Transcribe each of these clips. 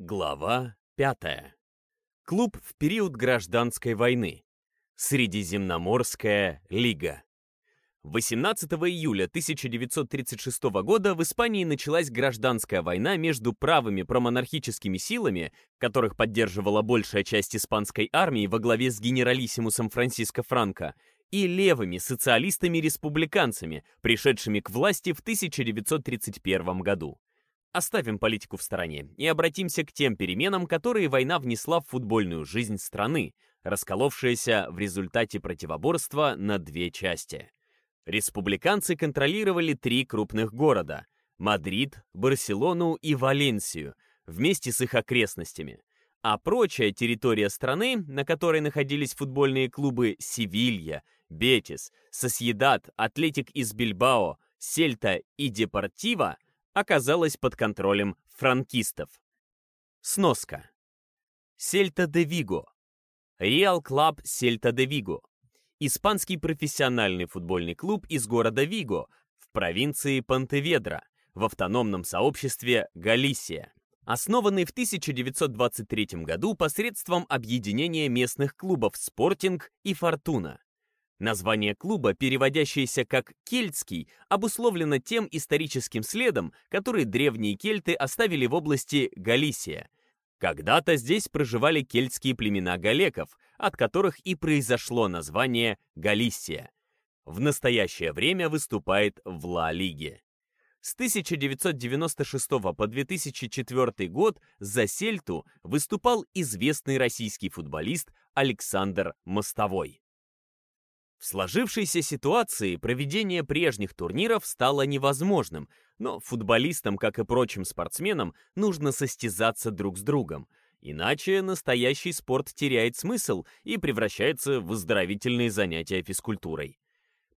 Глава 5. Клуб в период гражданской войны. Средиземноморская лига. 18 июля 1936 года в Испании началась гражданская война между правыми промонархическими силами, которых поддерживала большая часть испанской армии во главе с генералиссимусом Франсиско Франко, и левыми социалистами-республиканцами, пришедшими к власти в 1931 году. Оставим политику в стороне и обратимся к тем переменам, которые война внесла в футбольную жизнь страны, расколовшаяся в результате противоборства на две части. Республиканцы контролировали три крупных города – Мадрид, Барселону и Валенсию, вместе с их окрестностями. А прочая территория страны, на которой находились футбольные клубы Севилья, Бетис, Сосьедад, Атлетик из Бильбао, Сельта и Депортиво, оказалась под контролем франкистов. Сноска. Сельта де Виго. Реал Клаб Сельта де Виго. Испанский профессиональный футбольный клуб из города Виго в провинции Понтеведра в автономном сообществе Галисия, основанный в 1923 году посредством объединения местных клубов «Спортинг» и «Фортуна». Название клуба, переводящееся как «кельтский», обусловлено тем историческим следом, который древние кельты оставили в области Галисия. Когда-то здесь проживали кельтские племена галеков, от которых и произошло название Галисия. В настоящее время выступает в Ла-Лиге. С 1996 по 2004 год за Сельту выступал известный российский футболист Александр Мостовой. В сложившейся ситуации проведение прежних турниров стало невозможным, но футболистам, как и прочим спортсменам, нужно состязаться друг с другом. Иначе настоящий спорт теряет смысл и превращается в оздоровительные занятия физкультурой.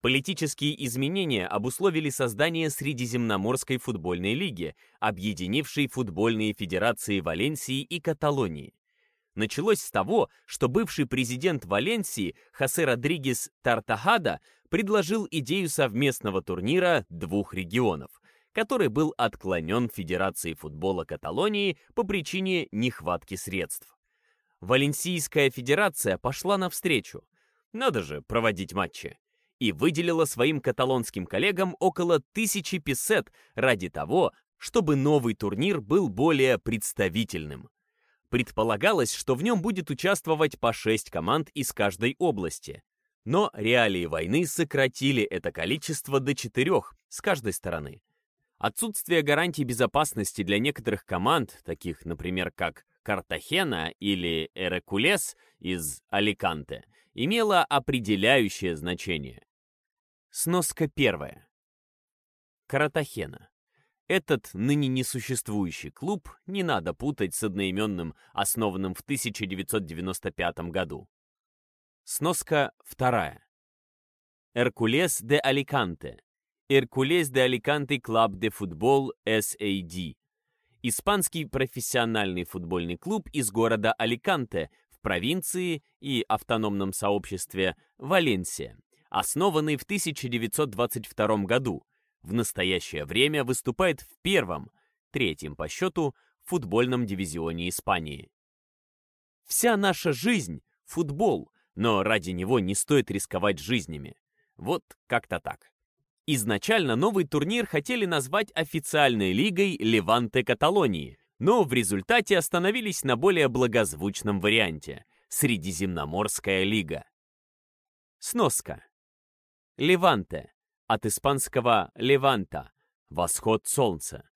Политические изменения обусловили создание Средиземноморской футбольной лиги, объединившей футбольные федерации Валенсии и Каталонии. Началось с того, что бывший президент Валенсии Хосе Родригес Тартахада предложил идею совместного турнира двух регионов, который был отклонен Федерацией футбола Каталонии по причине нехватки средств. Валенсийская федерация пошла навстречу. Надо же проводить матчи. И выделила своим каталонским коллегам около тысячи песет ради того, чтобы новый турнир был более представительным. Предполагалось, что в нем будет участвовать по 6 команд из каждой области. Но реалии войны сократили это количество до 4 с каждой стороны. Отсутствие гарантий безопасности для некоторых команд, таких, например, как Картахена или Эрекулес из Аликанте, имело определяющее значение. Сноска первая. Каратахена. Этот ныне несуществующий клуб не надо путать с одноименным, основанным в 1995 году. Сноска вторая. Эркулес де Аликанте. Эркулес де Аликанте Клаб де Футбол SAD. Испанский профессиональный футбольный клуб из города Аликанте в провинции и автономном сообществе Валенсия, основанный в 1922 году, в настоящее время выступает в первом, третьем по счету, футбольном дивизионе Испании. Вся наша жизнь — футбол, но ради него не стоит рисковать жизнями. Вот как-то так. Изначально новый турнир хотели назвать официальной лигой Леванте Каталонии, но в результате остановились на более благозвучном варианте — Средиземноморская лига. Сноска. Леванте от испанского «леванта» — «восход солнца».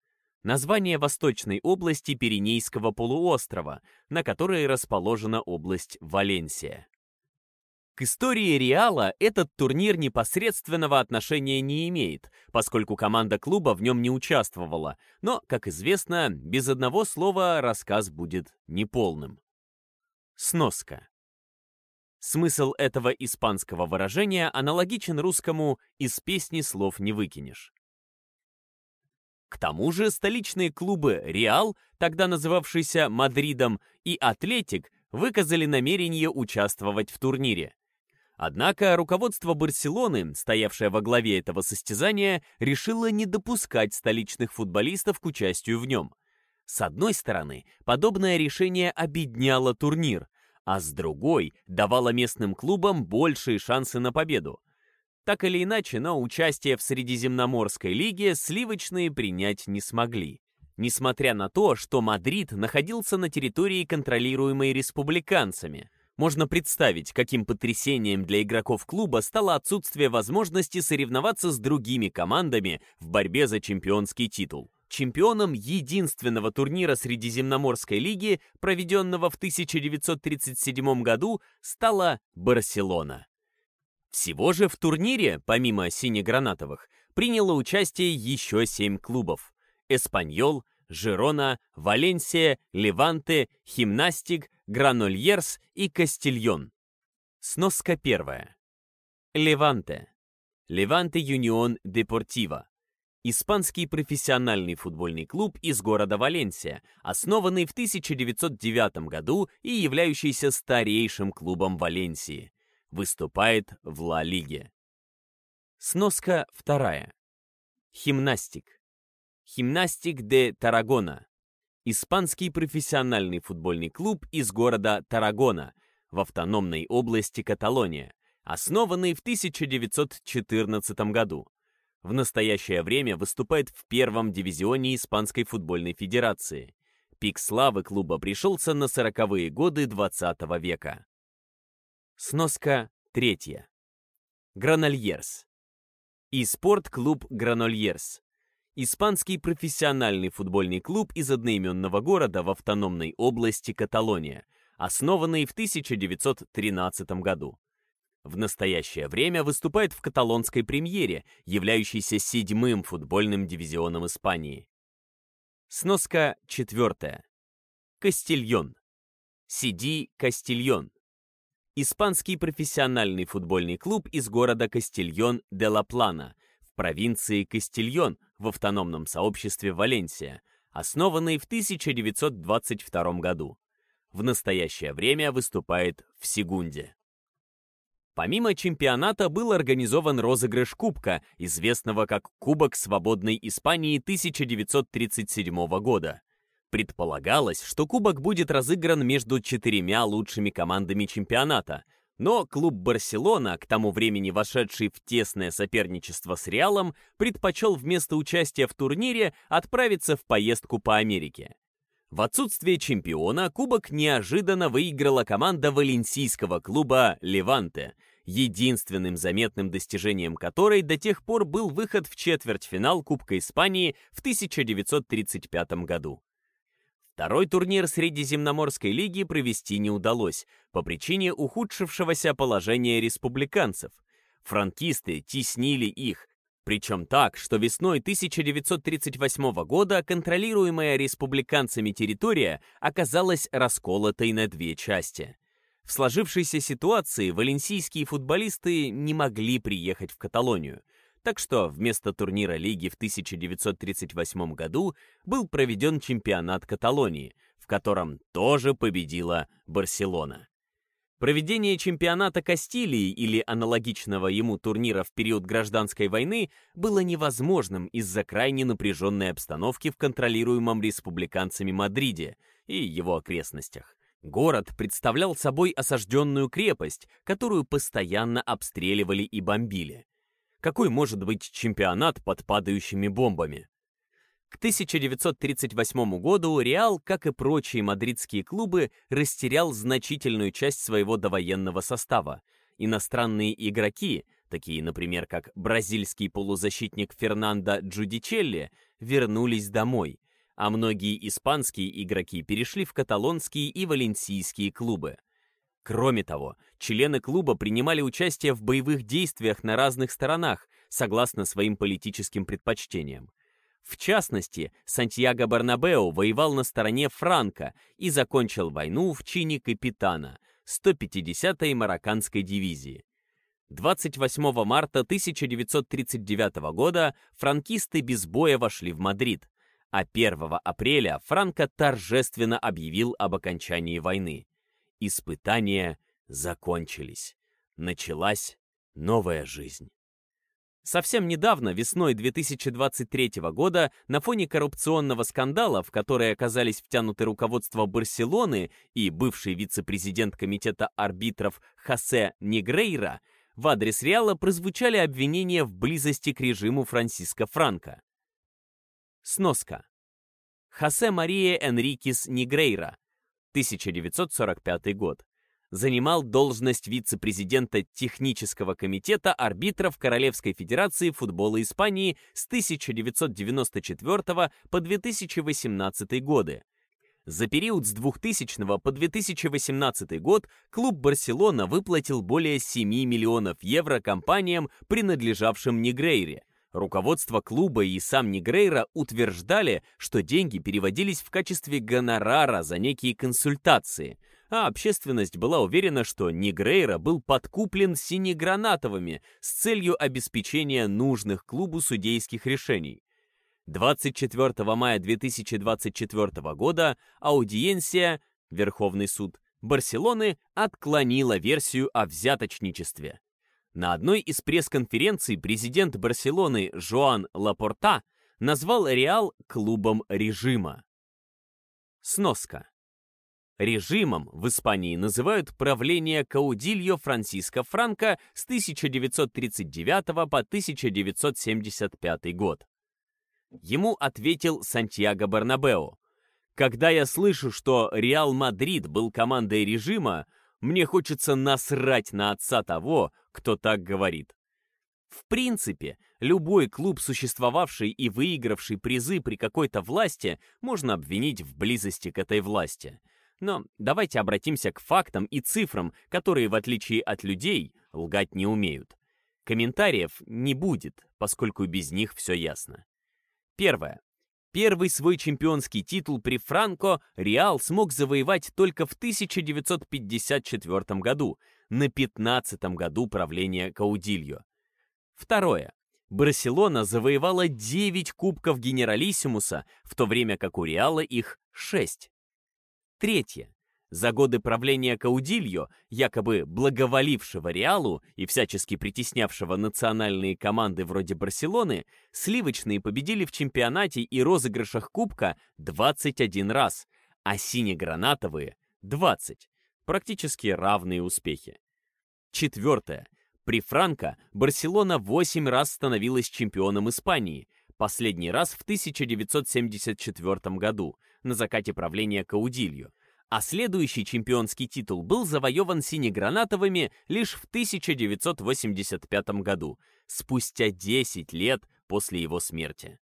Название восточной области Пиренейского полуострова, на которой расположена область Валенсия. К истории Реала этот турнир непосредственного отношения не имеет, поскольку команда клуба в нем не участвовала, но, как известно, без одного слова рассказ будет неполным. Сноска. Смысл этого испанского выражения аналогичен русскому «из песни слов не выкинешь». К тому же столичные клубы «Реал», тогда называвшийся «Мадридом», и «Атлетик» выказали намерение участвовать в турнире. Однако руководство Барселоны, стоявшее во главе этого состязания, решило не допускать столичных футболистов к участию в нем. С одной стороны, подобное решение обедняло турнир, а с другой давало местным клубам большие шансы на победу. Так или иначе, но участие в Средиземноморской лиге сливочные принять не смогли. Несмотря на то, что Мадрид находился на территории, контролируемой республиканцами. Можно представить, каким потрясением для игроков клуба стало отсутствие возможности соревноваться с другими командами в борьбе за чемпионский титул. Чемпионом единственного турнира Средиземноморской лиги, проведенного в 1937 году, стала Барселона. Всего же в турнире, помимо синегранатовых, приняло участие еще семь клубов. Эспаньол, Жирона, Валенсия, Леванте, Химнастик, Гранольерс и Кастильон. Сноска первая. Леванте. Леванте Юнион Депортива. Испанский профессиональный футбольный клуб из города Валенсия, основанный в 1909 году и являющийся старейшим клубом Валенсии выступает в Ла-Лиге. Сноска вторая. Химнастик. Химнастик де Тарагона. Испанский профессиональный футбольный клуб из города Тарагона в автономной области Каталония, основанный в 1914 году. В настоящее время выступает в первом дивизионе Испанской футбольной федерации. Пик славы клуба пришелся на 40-е годы 20 века. Сноска третья. Гранольерс. И спортклуб Гранольерс. Испанский профессиональный футбольный клуб из одноименного города в автономной области Каталония, основанный в 1913 году. В настоящее время выступает в каталонской премьере, являющейся седьмым футбольным дивизионом Испании. Сноска четвертая. Кастильон. Сиди Кастильон испанский профессиональный футбольный клуб из города Кастильон де ла Плана в провинции Кастильон в автономном сообществе Валенсия, основанный в 1922 году. В настоящее время выступает в Сегунде. Помимо чемпионата был организован розыгрыш Кубка, известного как Кубок Свободной Испании 1937 года. Предполагалось, что кубок будет разыгран между четырьмя лучшими командами чемпионата, но клуб «Барселона», к тому времени вошедший в тесное соперничество с «Реалом», предпочел вместо участия в турнире отправиться в поездку по Америке. В отсутствие чемпиона кубок неожиданно выиграла команда валенсийского клуба «Леванте», единственным заметным достижением которой до тех пор был выход в четвертьфинал Кубка Испании в 1935 году. Второй турнир Средиземноморской лиги провести не удалось по причине ухудшившегося положения республиканцев. Франкисты теснили их, причем так, что весной 1938 года контролируемая республиканцами территория оказалась расколотой на две части. В сложившейся ситуации валенсийские футболисты не могли приехать в Каталонию – так что вместо турнира лиги в 1938 году был проведен чемпионат Каталонии, в котором тоже победила Барселона. Проведение чемпионата Кастилии или аналогичного ему турнира в период гражданской войны было невозможным из-за крайне напряженной обстановки в контролируемом республиканцами Мадриде и его окрестностях. Город представлял собой осажденную крепость, которую постоянно обстреливали и бомбили. Какой может быть чемпионат под падающими бомбами? К 1938 году Реал, как и прочие мадридские клубы, растерял значительную часть своего довоенного состава. Иностранные игроки, такие, например, как бразильский полузащитник Фернандо Джудичелли, вернулись домой, а многие испанские игроки перешли в каталонские и валенсийские клубы – Кроме того, члены клуба принимали участие в боевых действиях на разных сторонах, согласно своим политическим предпочтениям. В частности, Сантьяго Барнабео воевал на стороне Франка и закончил войну в чине капитана 150-й марокканской дивизии. 28 марта 1939 года франкисты без боя вошли в Мадрид, а 1 апреля Франко торжественно объявил об окончании войны. Испытания закончились. Началась новая жизнь. Совсем недавно, весной 2023 года, на фоне коррупционного скандала, в который оказались втянуты руководство Барселоны и бывший вице-президент комитета арбитров Хосе Негрейра, в адрес Реала прозвучали обвинения в близости к режиму Франсиско Франко. Сноска. Хосе Мария Энрикес Негрейра, 1945 год занимал должность вице-президента технического комитета арбитров Королевской Федерации футбола Испании с 1994 по 2018 годы. За период с 2000 по 2018 год клуб «Барселона» выплатил более 7 миллионов евро компаниям, принадлежавшим Негрейре. Руководство клуба и сам Негрейра утверждали, что деньги переводились в качестве гонорара за некие консультации – а общественность была уверена, что Негрейра был подкуплен синегранатовыми с целью обеспечения нужных клубу судейских решений. 24 мая 2024 года аудиенция, Верховный суд Барселоны, отклонила версию о взяточничестве. На одной из пресс-конференций президент Барселоны Жоан Лапорта назвал Реал клубом режима. Сноска. Режимом в Испании называют правление Каудильо Франсиско Франко с 1939 по 1975 год. Ему ответил Сантьяго Бернабеу. «Когда я слышу, что Реал Мадрид был командой режима, мне хочется насрать на отца того, кто так говорит. В принципе, любой клуб, существовавший и выигравший призы при какой-то власти, можно обвинить в близости к этой власти. Но давайте обратимся к фактам и цифрам, которые, в отличие от людей, лгать не умеют. Комментариев не будет, поскольку без них все ясно. Первое. Первый свой чемпионский титул при Франко Реал смог завоевать только в 1954 году, на 15 году правления Каудильо. Второе. Барселона завоевала 9 кубков Генералиссимуса, в то время как у Реала их 6. Третье. За годы правления Каудильо, якобы благоволившего Реалу и всячески притеснявшего национальные команды вроде Барселоны, сливочные победили в чемпионате и розыгрышах Кубка 21 раз, а сине-гранатовые — 20. Практически равные успехи. Четвертое. При Франко Барселона 8 раз становилась чемпионом Испании, последний раз в 1974 году — на закате правления Каудилью, а следующий чемпионский титул был завоеван синегранатовыми лишь в 1985 году, спустя 10 лет после его смерти.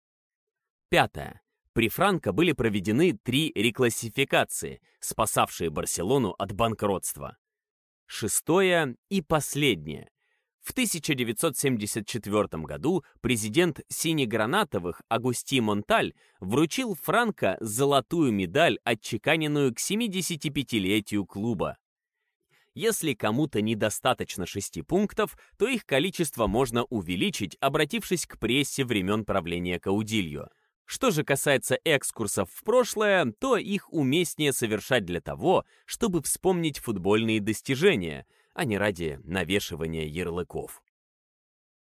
Пятое. При Франко были проведены три реклассификации, спасавшие Барселону от банкротства. Шестое и последнее. В 1974 году президент Синегранатовых Агусти Монталь вручил Франко золотую медаль, отчеканенную к 75-летию клуба. Если кому-то недостаточно шести пунктов, то их количество можно увеличить, обратившись к прессе времен правления Каудильо. Что же касается экскурсов в прошлое, то их уместнее совершать для того, чтобы вспомнить футбольные достижения – а не ради навешивания ярлыков.